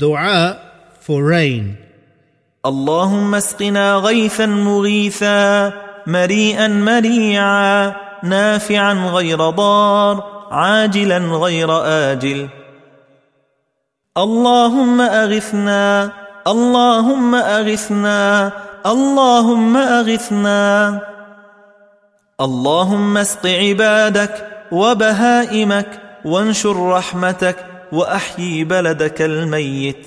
Dua for rain. اللهم اسقنا غيثا مغيثا مريئا مريعا نافعا غير ضار عاجلا غير آجل اللهم أغثنا اللهم أغثنا اللهم أغثنا اللهم اسق عبادك وبهائمك وانشر رحمتك وأحيي بلدك الميت.